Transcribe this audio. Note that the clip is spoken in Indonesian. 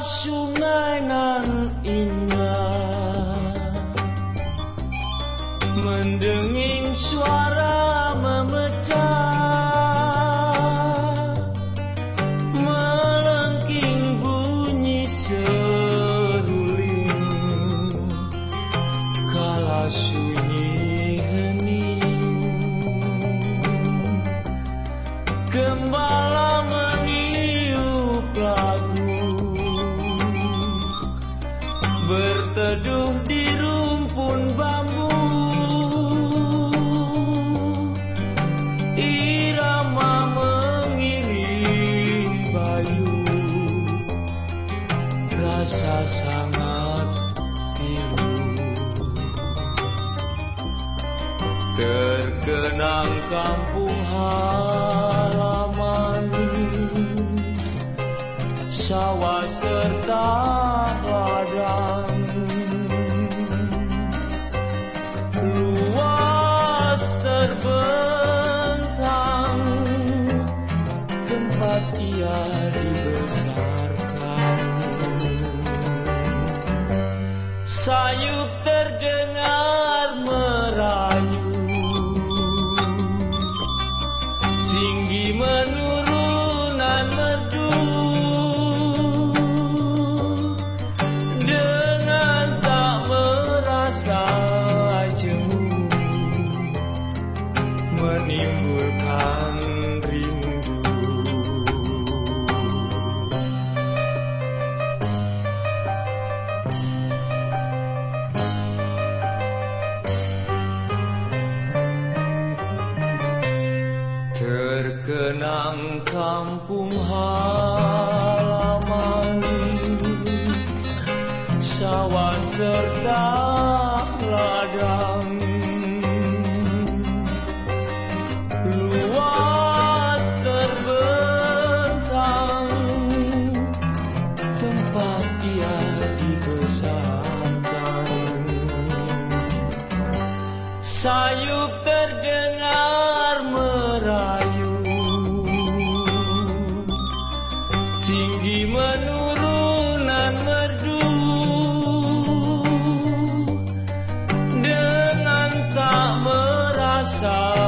sungai nan indah mendengar suara Terkenang kampung halaman. Sawah serta ladang. Luas terbentang. Tempat ia dibesarkan. Sayup terdengar Terkenang kampung halaman Sawah serta ladang. Luas terbentang Tempat dia dibesarkan. Sayup terdengar saw.